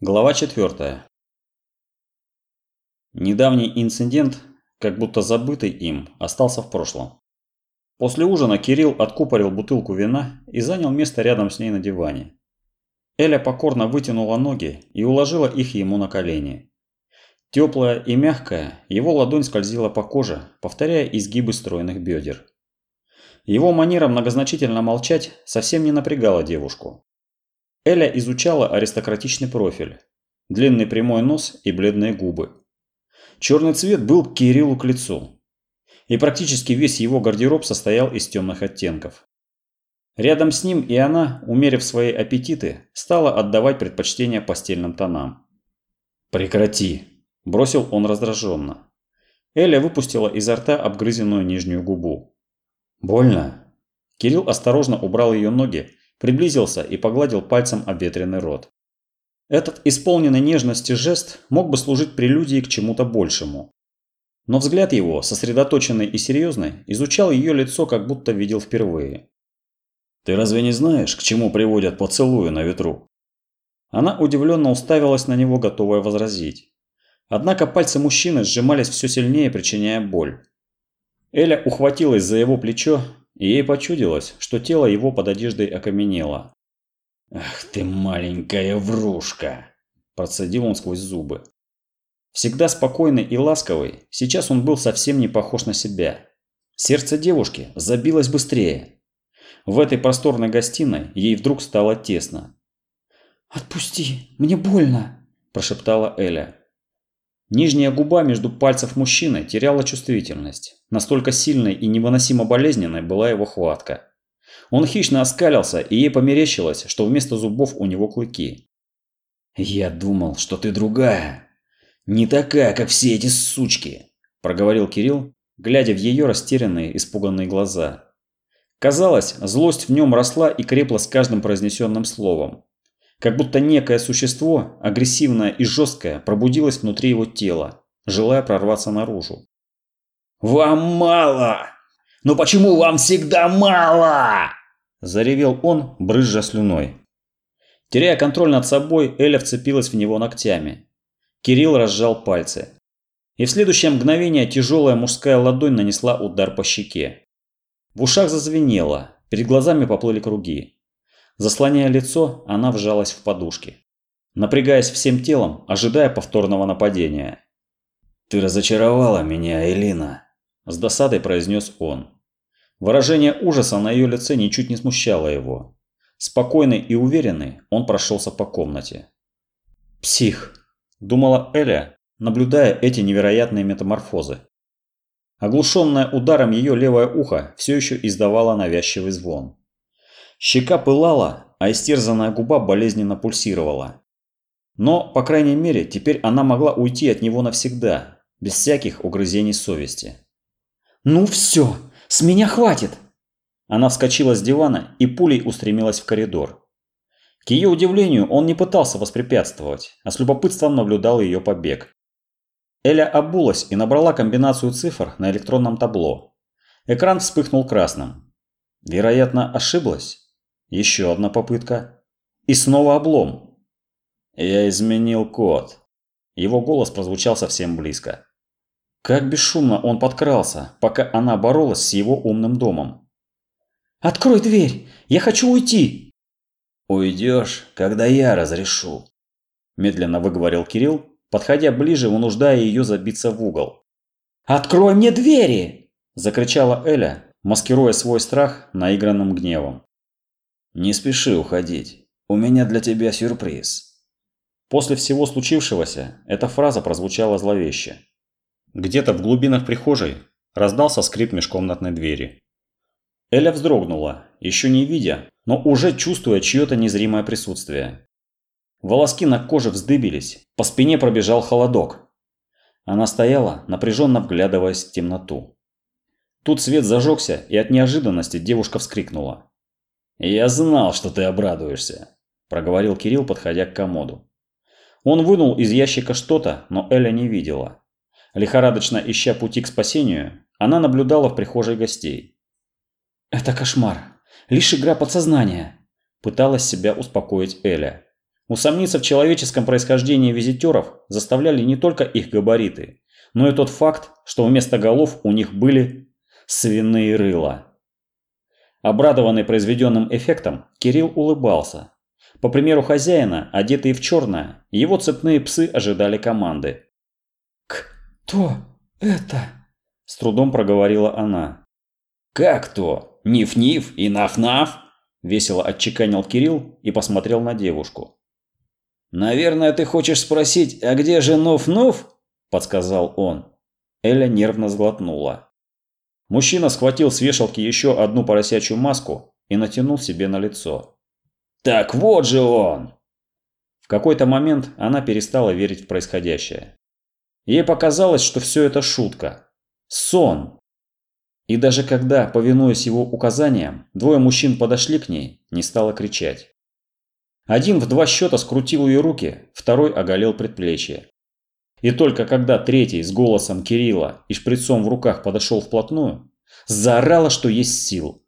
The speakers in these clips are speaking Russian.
Глава 4. Недавний инцидент, как будто забытый им, остался в прошлом. После ужина Кирилл откупорил бутылку вина и занял место рядом с ней на диване. Эля покорно вытянула ноги и уложила их ему на колени. Теплая и мягкая, его ладонь скользила по коже, повторяя изгибы стройных бедер. Его манера многозначительно молчать совсем не напрягала девушку. Эля изучала аристократичный профиль. Длинный прямой нос и бледные губы. Черный цвет был Кириллу к лицу. И практически весь его гардероб состоял из темных оттенков. Рядом с ним и она, умерив свои аппетиты, стала отдавать предпочтение постельным тонам. «Прекрати!» – бросил он раздраженно. Эля выпустила изо рта обгрызенную нижнюю губу. «Больно?» Кирилл осторожно убрал ее ноги приблизился и погладил пальцем обветренный рот. Этот исполненный нежности жест мог бы служить прелюдией к чему-то большему. Но взгляд его, сосредоточенный и серьезный, изучал ее лицо, как будто видел впервые. «Ты разве не знаешь, к чему приводят поцелуи на ветру?» Она удивленно уставилась на него, готовая возразить. Однако пальцы мужчины сжимались все сильнее, причиняя боль. Эля ухватилась за его плечо и ей почудилось, что тело его под одеждой окаменело. «Ах ты маленькая врушка!» – процедил он сквозь зубы. Всегда спокойный и ласковый, сейчас он был совсем не похож на себя. Сердце девушки забилось быстрее. В этой просторной гостиной ей вдруг стало тесно. «Отпусти, мне больно!» – прошептала Эля. Нижняя губа между пальцев мужчины теряла чувствительность. Настолько сильной и невыносимо болезненной была его хватка. Он хищно оскалился, и ей померещилось, что вместо зубов у него клыки. «Я думал, что ты другая. Не такая, как все эти сучки», – проговорил Кирилл, глядя в ее растерянные, испуганные глаза. Казалось, злость в нем росла и крепла с каждым произнесенным словом. Как будто некое существо, агрессивное и жесткое, пробудилось внутри его тела, желая прорваться наружу. «Вам мало! Но почему вам всегда мало?» Заревел он, брызжа слюной. Теряя контроль над собой, Эля вцепилась в него ногтями. Кирилл разжал пальцы. И в следующее мгновение тяжелая мужская ладонь нанесла удар по щеке. В ушах зазвенело, перед глазами поплыли круги. Заслоняя лицо, она вжалась в подушки, напрягаясь всем телом, ожидая повторного нападения. «Ты разочаровала меня, Элина», – с досадой произнес он. Выражение ужаса на ее лице ничуть не смущало его. Спокойный и уверенный, он прошелся по комнате. «Псих», – думала Эля, наблюдая эти невероятные метаморфозы. Оглушенное ударом ее левое ухо все еще издавало навязчивый звон. Щека пылала, а истерзанная губа болезненно пульсировала. Но, по крайней мере, теперь она могла уйти от него навсегда, без всяких угрызений совести. «Ну все, с меня хватит!» Она вскочила с дивана и пулей устремилась в коридор. К ее удивлению, он не пытался воспрепятствовать, а с любопытством наблюдал ее побег. Эля обулась и набрала комбинацию цифр на электронном табло. Экран вспыхнул красным. Вероятно, ошиблась. Еще одна попытка. И снова облом. Я изменил код. Его голос прозвучал совсем близко. Как бесшумно он подкрался, пока она боролась с его умным домом. «Открой дверь! Я хочу уйти!» «Уйдешь, когда я разрешу», – медленно выговорил Кирилл, подходя ближе, вынуждая ее забиться в угол. «Открой мне двери!» – закричала Эля, маскируя свой страх наигранным гневом. Не спеши уходить. У меня для тебя сюрприз. После всего случившегося эта фраза прозвучала зловеще. Где-то в глубинах прихожей раздался скрип межкомнатной двери. Эля вздрогнула, еще не видя, но уже чувствуя чье-то незримое присутствие. Волоски на коже вздыбились, по спине пробежал холодок. Она стояла, напряженно вглядываясь в темноту. Тут свет зажегся, и от неожиданности девушка вскрикнула. «Я знал, что ты обрадуешься», – проговорил Кирилл, подходя к комоду. Он вынул из ящика что-то, но Эля не видела. Лихорадочно ища пути к спасению, она наблюдала в прихожей гостей. «Это кошмар. Лишь игра подсознания», – пыталась себя успокоить Эля. Усомниться в человеческом происхождении визитеров заставляли не только их габариты, но и тот факт, что вместо голов у них были свиные рыла. Обрадованный произведенным эффектом, Кирилл улыбался. По примеру хозяина, одетые в черное, его цепные псы ожидали команды. «Кто это?» – с трудом проговорила она. «Как то? Ниф-ниф и наф-наф?» – весело отчеканил Кирилл и посмотрел на девушку. «Наверное, ты хочешь спросить, а где же Нуф-Нуф?» – подсказал он. Эля нервно сглотнула. Мужчина схватил с вешалки еще одну поросячью маску и натянул себе на лицо. «Так вот же он!» В какой-то момент она перестала верить в происходящее. Ей показалось, что все это шутка. Сон. И даже когда, повинуясь его указаниям, двое мужчин подошли к ней, не стала кричать. Один в два счета скрутил ее руки, второй оголил предплечье. И только когда третий с голосом Кирилла и шприцом в руках подошел вплотную, заорала, что есть сил.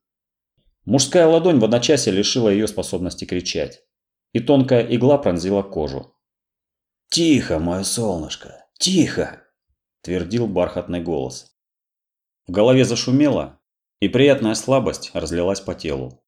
Мужская ладонь в одночасье лишила ее способности кричать. И тонкая игла пронзила кожу. «Тихо, мое солнышко, тихо!» – твердил бархатный голос. В голове зашумело, и приятная слабость разлилась по телу.